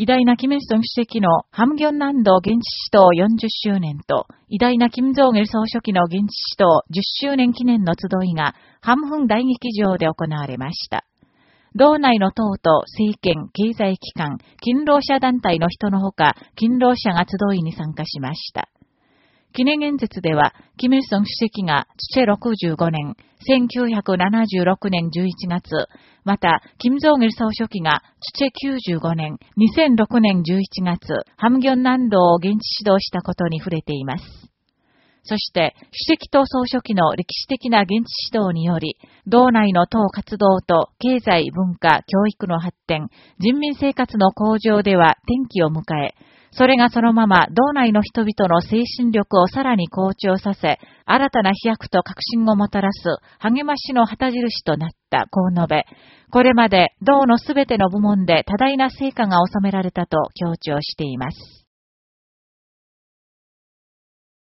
偉大なキム・イルソン主席のハムギョン南道現地指導40周年と、偉大なキム・ジョン・イル総書記の現地指導10周年記念の集いが、ハムフン大劇場で行われました。道内の党と政権、経済機関、勤労者団体の人のほか、勤労者が集いに参加しました。記念演説では、キム・イルソン主席が、チェ65年、1976年11月、また、キム・ジョン・イル総書記が、チェ95年、2006年11月、ハムギョン南道を現地指導したことに触れています。そして、主席と総書記の歴史的な現地指導により、道内の党活動と経済、文化、教育の発展、人民生活の向上では転機を迎え、それがそのまま道内の人々の精神力をさらに向上させ、新たな飛躍と革新をもたらす励ましの旗印となった、こう述べ、これまで道のすべての部門で多大な成果が収められたと強調しています。